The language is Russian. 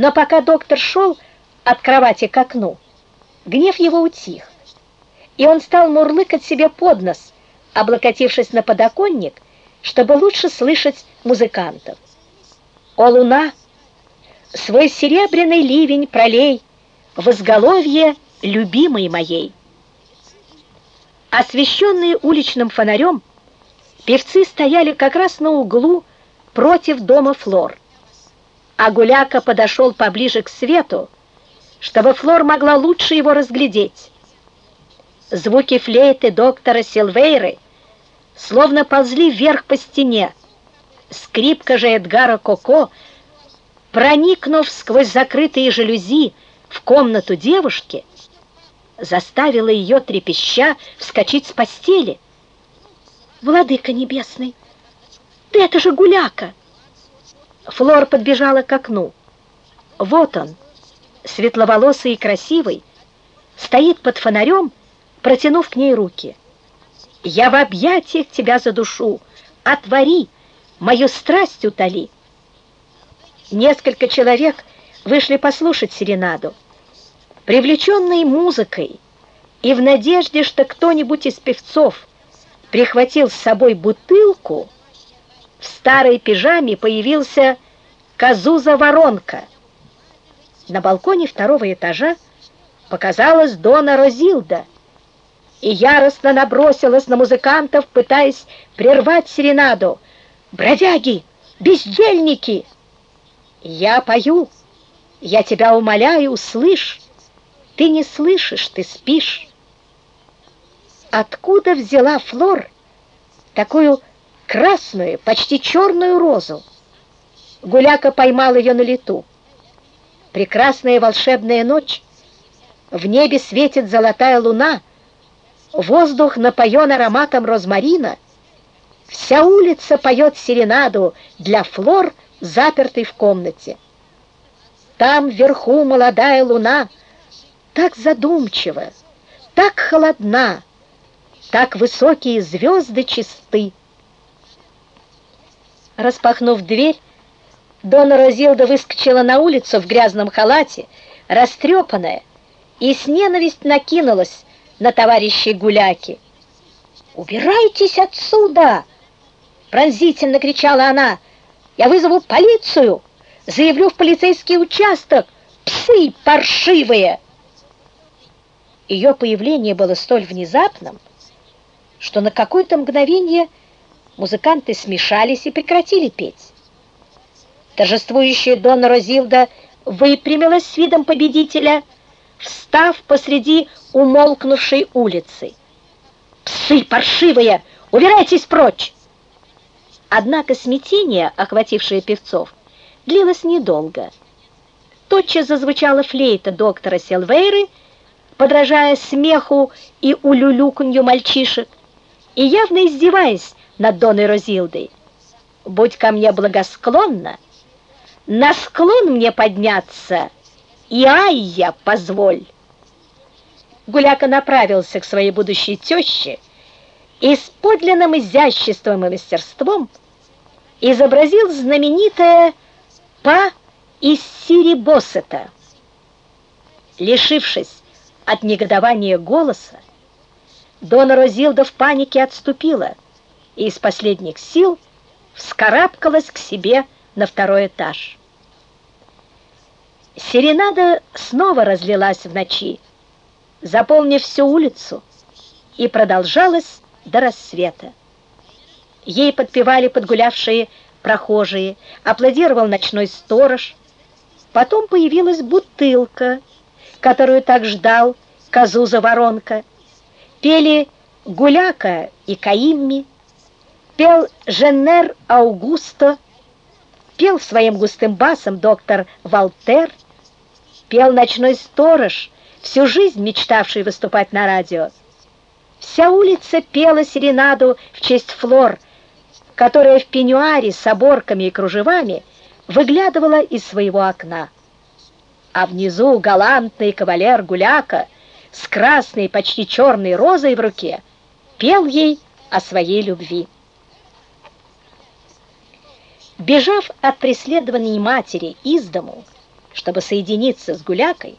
Но пока доктор шел от кровати к окну, гнев его утих, и он стал мурлыкать себе под нос, облокотившись на подоконник, чтобы лучше слышать музыкантов. «О, луна! Свой серебряный ливень пролей в изголовье любимой моей!» Освещенные уличным фонарем, певцы стояли как раз на углу против дома Флор. А Гуляка подошел поближе к свету, чтобы Флор могла лучше его разглядеть. Звуки флейты доктора Силвейры словно ползли вверх по стене. Скрипка же Эдгара Коко, проникнув сквозь закрытые жалюзи в комнату девушки, заставила ее трепеща вскочить с постели. «Владыка небесный, ты это же гуляка!» Флор подбежала к окну. Вот он, светловолосый и красивый, стоит под фонарем, протянув к ней руки. «Я в объятиях тебя задушу! Отвори! Мою страсть утоли!» Несколько человек вышли послушать серенаду. Привлеченные музыкой и в надежде, что кто-нибудь из певцов прихватил с собой бутылку, в старой пижаме появился Казуза-воронка. На балконе второго этажа показалась Дона Розилда и яростно набросилась на музыкантов, пытаясь прервать серенаду. «Бродяги! Бездельники!» «Я пою! Я тебя умоляю, услышь! Ты не слышишь, ты спишь!» Откуда взяла Флор такую красную, почти черную розу? Гуляка поймал ее на лету. Прекрасная волшебная ночь. В небе светит золотая луна. Воздух напоен ароматом розмарина. Вся улица поет серенаду для Флор, запертой в комнате. Там вверху молодая луна, так задумчиво, так холодна, так высокие звезды чисты. Распахнув дверь, Дона Розилда выскочила на улицу в грязном халате, растрепанная, и с ненависть накинулась на товарищей гуляки. «Убирайтесь отсюда!» Пронзительно кричала она. «Я вызову полицию! Заявлю в полицейский участок! Псы паршивые!» Ее появление было столь внезапным, что на какое-то мгновение музыканты смешались и прекратили петь. Торжествующая Дона Розилда выпрямилась с видом победителя, встав посреди умолкнувшей улицы. «Псы паршивые! Убирайтесь прочь!» Однако смятение, охватившее певцов, длилось недолго. Тотчас зазвучала флейта доктора Селвейры, подражая смеху и улюлюканью мальчишек, и явно издеваясь над Доной Розилдой. «Будь ко мне благосклонна!» На склон мне подняться, и ай я, позволь. Гуляка направился к своей будущей теще и с подлинным изяществом и мастерством изобразил знаменитое «Па» из Сирибосета. Лишившись от негодования голоса, Дона Розилда в панике отступила и из последних сил вскарабкалась к себе на второй этаж. Серенада снова разлилась в ночи, заполнив всю улицу, и продолжалась до рассвета. Ей подпевали подгулявшие прохожие, аплодировал ночной сторож. Потом появилась бутылка, которую так ждал Казуза-воронка. Пели Гуляка и Каимми, пел Женер Аугусто, пел своим густым басом доктор Валтер, пел ночной сторож, всю жизнь мечтавший выступать на радио. Вся улица пела серенаду в честь Флор, которая в пеньюаре с оборками и кружевами выглядывала из своего окна. А внизу галантный кавалер Гуляка с красной, почти черной розой в руке пел ей о своей любви. Бежав от преследований матери из дому, чтобы соединиться с Гулякой,